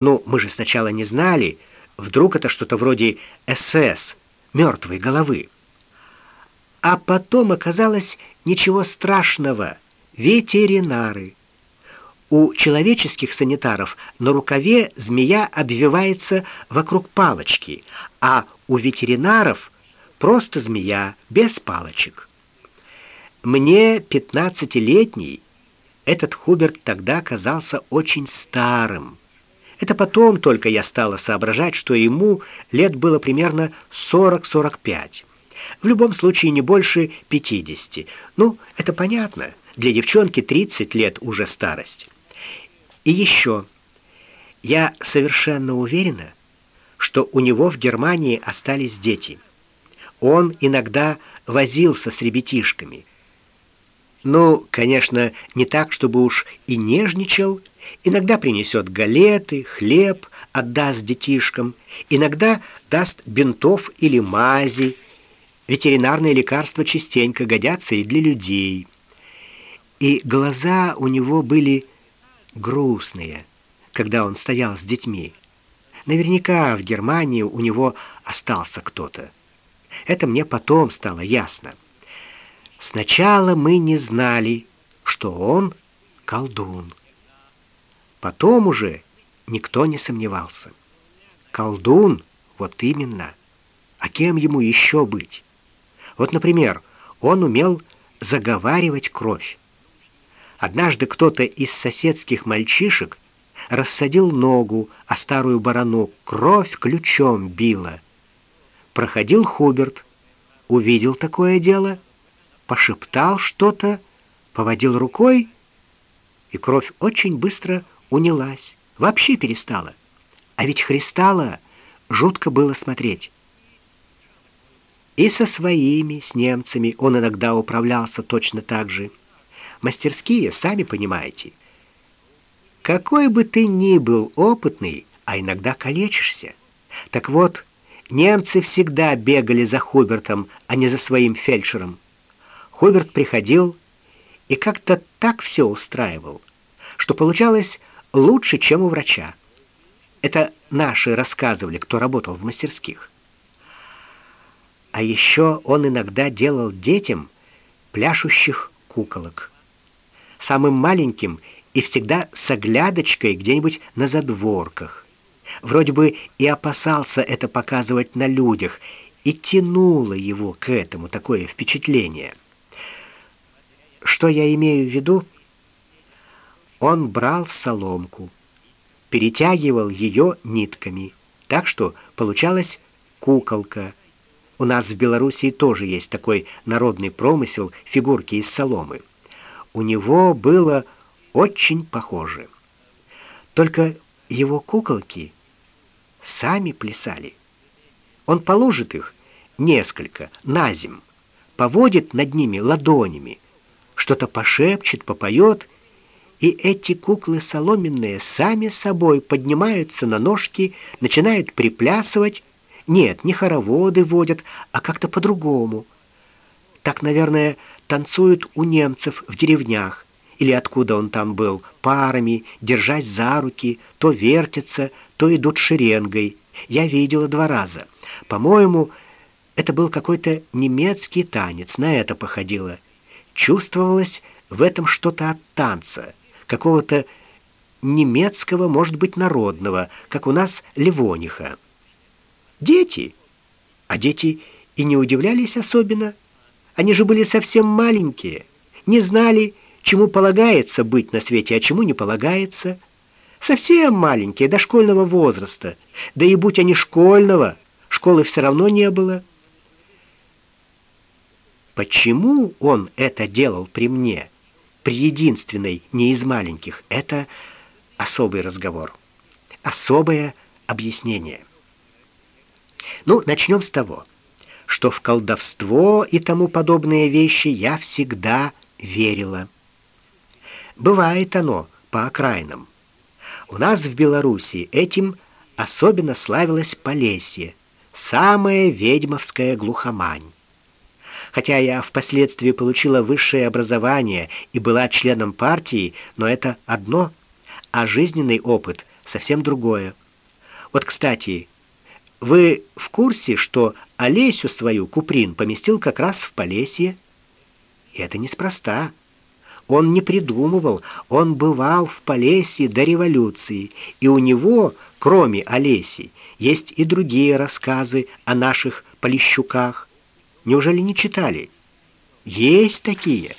Ну, мы же сначала не знали, вдруг это что-то вроде СС, мертвой головы. А потом оказалось ничего страшного. Ветеринары. У человеческих санитаров на рукаве змея обвивается вокруг палочки, а у ветеринаров просто змея без палочек. Мне, пятнадцатилетний, этот Хуберт тогда казался очень старым. Это потом только я стала соображать, что ему лет было примерно 40-45. В любом случае не больше 50. Ну, это понятно. Для девчонки 30 лет уже старость. И еще. Я совершенно уверена, что у него в Германии остались дети. Он иногда возился с ребятишками. Ну, конечно, не так, чтобы уж и нежничал. Иногда принесет галеты, хлеб, отдаст детишкам. Иногда даст бинтов или мази. Ветеринарные лекарства частенько годятся и для людей. И глаза у него были грустные, когда он стоял с детьми. Наверняка в Германии у него остался кто-то. Это мне потом стало ясно. Сначала мы не знали, что он колдун. Потом уже никто не сомневался. Колдун, вот именно. А кем ему еще быть? Вот, например, он умел заговаривать кровь. Однажды кто-то из соседских мальчишек рассадил ногу, а старую барану кровь ключом била. Проходил Хуберт, увидел такое дело — пошептал что-то, поводил рукой, и кровь очень быстро унялась, вообще перестала. А ведь христала жутко было смотреть. И со своими, с немцами он иногда управлялся точно так же. Мастерские, сами понимаете. Какой бы ты ни был опытный, а иногда калечишься. Так вот, немцы всегда бегали за Хубертом, а не за своим фельдшером. Хоберт приходил и как-то так все устраивал, что получалось лучше, чем у врача. Это наши рассказывали, кто работал в мастерских. А еще он иногда делал детям пляшущих куколок. Самым маленьким и всегда с оглядочкой где-нибудь на задворках. Вроде бы и опасался это показывать на людях, и тянуло его к этому такое впечатление – что я имею в виду? Он брал соломку, перетягивал ее нитками, так что получалась куколка. У нас в Белоруссии тоже есть такой народный промысел фигурки из соломы. У него было очень похоже. Только его куколки сами плясали. Он положит их несколько на земь, поводит над ними ладонями, что-то пошепчет, попоет, и эти куклы соломенные сами собой поднимаются на ножки, начинают приплясывать. Нет, не хороводы водят, а как-то по-другому. Так, наверное, танцуют у немцев в деревнях, или откуда он там был, парами, держась за руки, то вертятся, то идут шеренгой. Я видела два раза. По-моему, это был какой-то немецкий танец, на это походило. Чувствовалось в этом что-то от танца, какого-то немецкого, может быть, народного, как у нас Левониха. Дети, а дети и не удивлялись особенно. Они же были совсем маленькие, не знали, чему полагается быть на свете, а чему не полагается. Совсем маленькие, до школьного возраста. Да и будь они школьного, школы все равно не было. Почему он это делал при мне, при единственной, не из маленьких, это особый разговор, особое объяснение. Ну, начнем с того, что в колдовство и тому подобные вещи я всегда верила. Бывает оно по окраинам. У нас в Белоруссии этим особенно славилось Полесье, самая ведьмовская глухомань. Хотя я впоследствии получила высшее образование и была членом партии, но это одно, а жизненный опыт совсем другое. Вот, кстати, вы в курсе, что Олесю свою Куприн поместил как раз в Полесье? И это неспроста. Он не придумывал, он бывал в Полесье до революции, и у него, кроме Олеси, есть и другие рассказы о наших Полищуках. Неужели не читали? Есть такие.